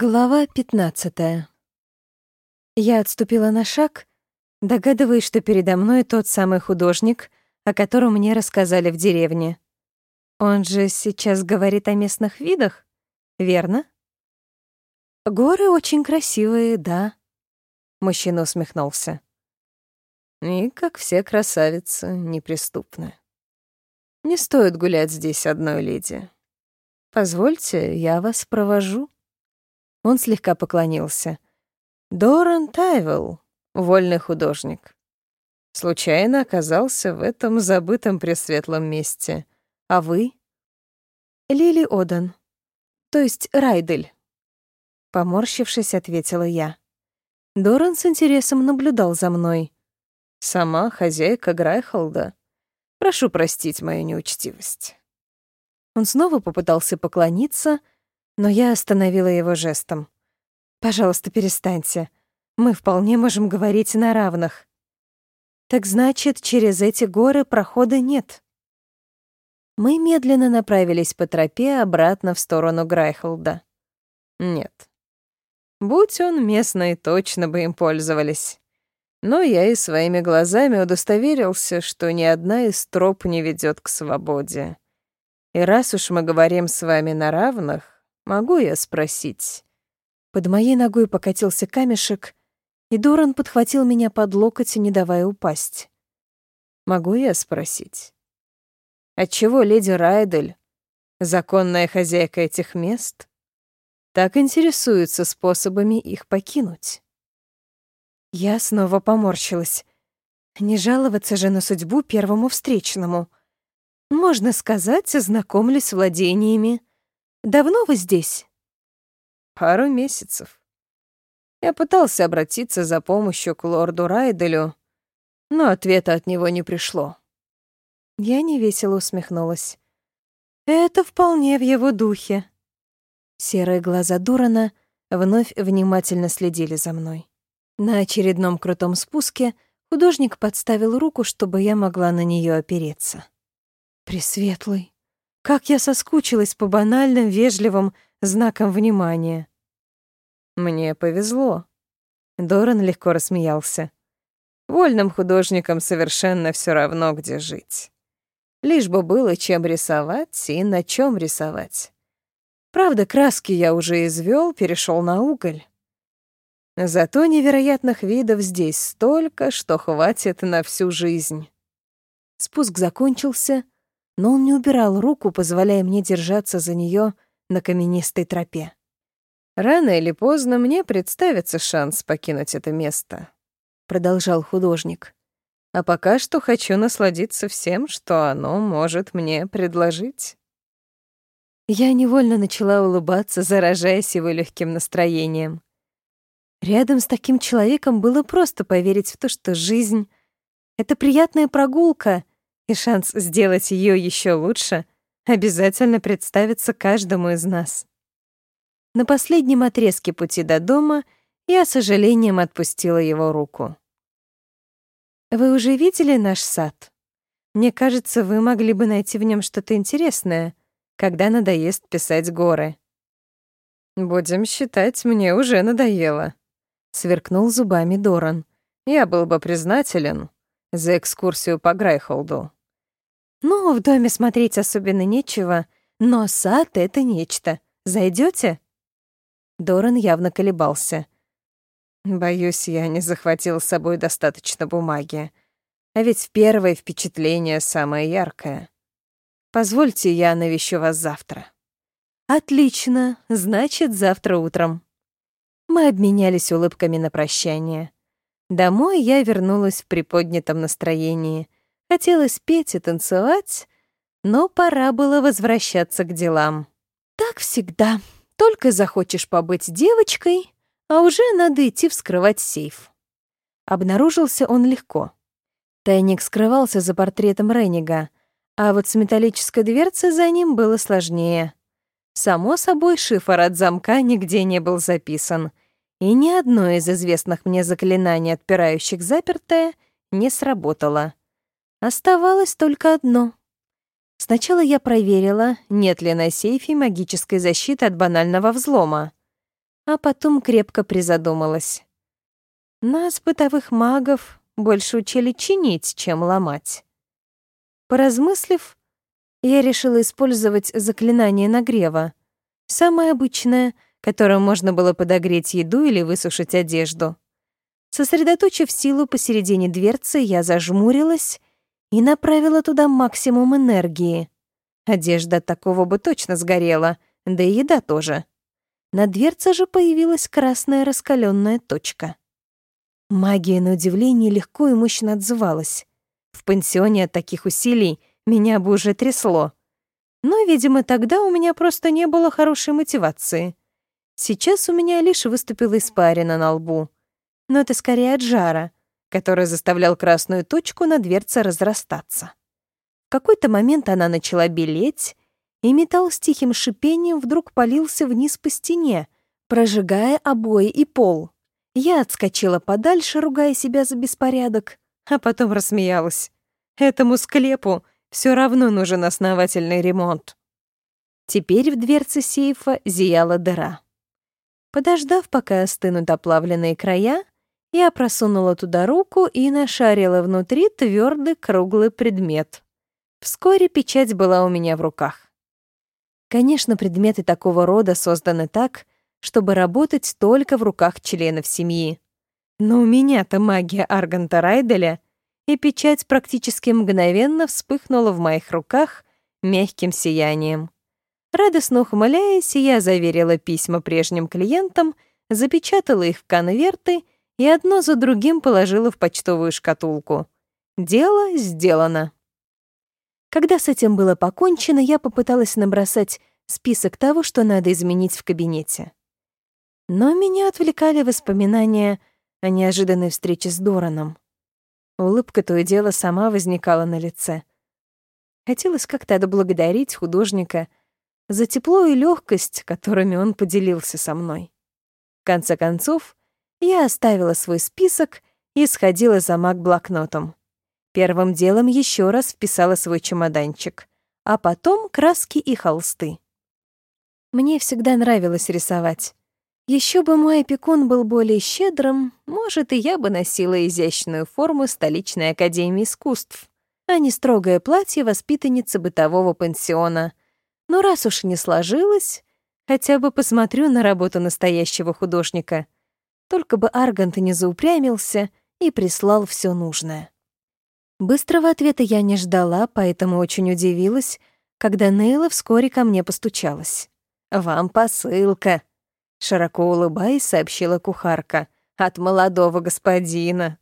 Глава 15. Я отступила на шаг, догадываясь, что передо мной тот самый художник, о котором мне рассказали в деревне. Он же сейчас говорит о местных видах, верно? Горы очень красивые, да. Мужчина усмехнулся. И, как все красавицы, неприступны. Не стоит гулять здесь одной леди. Позвольте, я вас провожу. Он слегка поклонился. Доран Тайвелл, вольный художник. Случайно оказался в этом забытом пресветлом месте. А вы? Лили Одан. То есть Райдель. Поморщившись, ответила я. Доран с интересом наблюдал за мной. Сама хозяйка Грайхолда. Прошу простить мою неучтивость. Он снова попытался поклониться, но я остановила его жестом. «Пожалуйста, перестаньте. Мы вполне можем говорить на равных». «Так значит, через эти горы прохода нет?» Мы медленно направились по тропе обратно в сторону Грайхолда. «Нет. Будь он местный, точно бы им пользовались. Но я и своими глазами удостоверился, что ни одна из троп не ведет к свободе. И раз уж мы говорим с вами на равных, Могу я спросить?» Под моей ногой покатился камешек, и Доран подхватил меня под локоть, не давая упасть. «Могу я спросить?» «Отчего леди Райдель, законная хозяйка этих мест, так интересуется способами их покинуть?» Я снова поморщилась. Не жаловаться же на судьбу первому встречному. Можно сказать, знакомлюсь с владениями, Давно вы здесь? Пару месяцев. Я пытался обратиться за помощью к лорду Райделю, но ответа от него не пришло. Я невесело усмехнулась. Это вполне в его духе. Серые глаза Дурана вновь внимательно следили за мной. На очередном крутом спуске художник подставил руку, чтобы я могла на нее опереться. Пресветлый. Как я соскучилась по банальным, вежливым знакам внимания. Мне повезло. Доран легко рассмеялся. Вольным художникам совершенно все равно, где жить. Лишь бы было чем рисовать и на чем рисовать. Правда, краски я уже извел, перешел на уголь. Зато невероятных видов здесь столько, что хватит на всю жизнь. Спуск закончился — но он не убирал руку, позволяя мне держаться за нее на каменистой тропе. «Рано или поздно мне представится шанс покинуть это место», — продолжал художник. «А пока что хочу насладиться всем, что оно может мне предложить». Я невольно начала улыбаться, заражаясь его легким настроением. Рядом с таким человеком было просто поверить в то, что жизнь — это приятная прогулка, и шанс сделать ее еще лучше обязательно представится каждому из нас. На последнем отрезке пути до дома я с сожалением отпустила его руку. «Вы уже видели наш сад? Мне кажется, вы могли бы найти в нем что-то интересное, когда надоест писать горы». «Будем считать, мне уже надоело», — сверкнул зубами Доран. «Я был бы признателен за экскурсию по Грайхолду». Ну, в доме смотреть особенно нечего, но сад — это нечто. Зайдете? Доран явно колебался. Боюсь, я не захватил с собой достаточно бумаги. А ведь первое впечатление самое яркое. Позвольте, я навещу вас завтра. Отлично, значит, завтра утром. Мы обменялись улыбками на прощание. Домой я вернулась в приподнятом настроении — Хотелось петь и танцевать, но пора было возвращаться к делам. Так всегда. Только захочешь побыть девочкой, а уже надо идти вскрывать сейф. Обнаружился он легко. Тайник скрывался за портретом Реннига, а вот с металлической дверцей за ним было сложнее. Само собой, шифр от замка нигде не был записан, и ни одно из известных мне заклинаний, отпирающих запертое, не сработало. Оставалось только одно. Сначала я проверила, нет ли на сейфе магической защиты от банального взлома. а потом крепко призадумалась. Нас, бытовых магов, больше учили чинить, чем ломать. Поразмыслив, я решила использовать заклинание нагрева. Самое обычное, которым можно было подогреть еду или высушить одежду. Сосредоточив силу посередине дверцы, я зажмурилась и направила туда максимум энергии. Одежда такого бы точно сгорела, да и еда тоже. На дверце же появилась красная раскаленная точка. Магия, на удивление, легко и мощно отзывалась. В пансионе от таких усилий меня бы уже трясло. Но, видимо, тогда у меня просто не было хорошей мотивации. Сейчас у меня лишь выступила испарина на лбу. Но это скорее от жара, который заставлял красную точку на дверце разрастаться. В какой-то момент она начала белеть, и металл с тихим шипением вдруг полился вниз по стене, прожигая обои и пол. Я отскочила подальше, ругая себя за беспорядок, а потом рассмеялась. Этому склепу все равно нужен основательный ремонт. Теперь в дверце сейфа зияла дыра. Подождав, пока остынут оплавленные края, я просунула туда руку и нашарила внутри твердый круглый предмет. Вскоре печать была у меня в руках. Конечно, предметы такого рода созданы так, чтобы работать только в руках членов семьи. Но у меня-то магия Арганта Райделя, и печать практически мгновенно вспыхнула в моих руках мягким сиянием. Радостно ухмыляясь, я заверила письма прежним клиентам, запечатала их в конверты и одно за другим положила в почтовую шкатулку. Дело сделано. Когда с этим было покончено, я попыталась набросать список того, что надо изменить в кабинете. Но меня отвлекали воспоминания о неожиданной встрече с Дораном. Улыбка то и дело сама возникала на лице. Хотелось как-то отблагодарить художника за тепло и легкость, которыми он поделился со мной. В конце концов, я оставила свой список и сходила за маг-блокнотом. Первым делом еще раз вписала свой чемоданчик, а потом краски и холсты. Мне всегда нравилось рисовать. Еще бы мой опекун был более щедрым, может, и я бы носила изящную форму столичной академии искусств, а не строгое платье воспитанницы бытового пансиона. Но раз уж не сложилось, хотя бы посмотрю на работу настоящего художника. Только бы Аргант не заупрямился и прислал все нужное. Быстрого ответа я не ждала, поэтому очень удивилась, когда Нейла вскоре ко мне постучалась. «Вам посылка», — широко улыбаясь, сообщила кухарка. «От молодого господина».